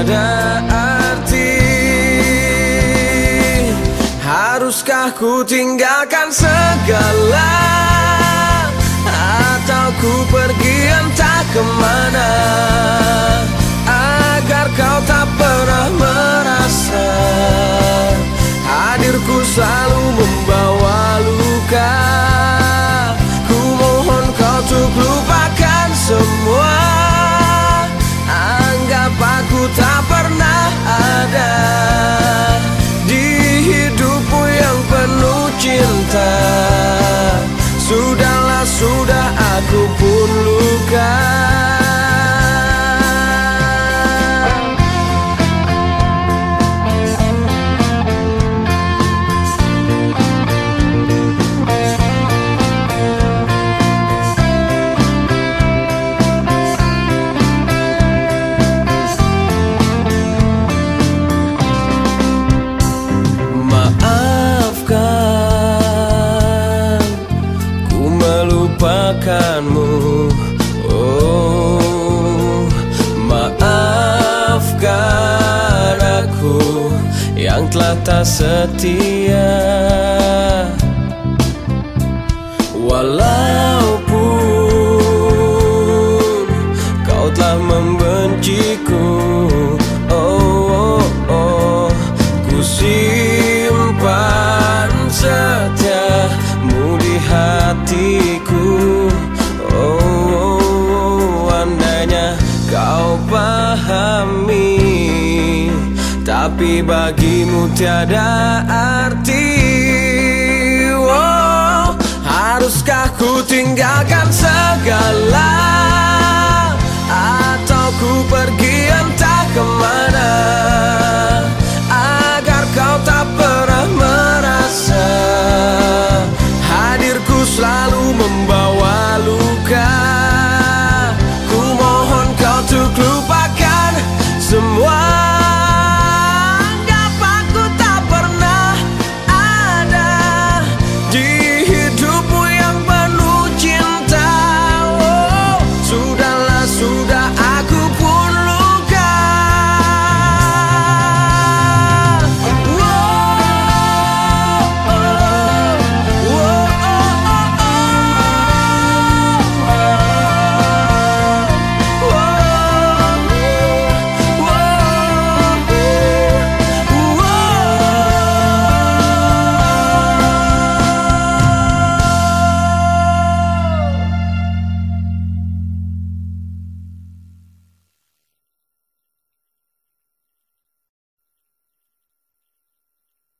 tiada arti. Haruskah ku tinggalkan segala melupakanmu Oh Maafkan aku Yang telah tak setia Tapi bagimu tiada arti. Oh, Haruskah ku tinggalkan segala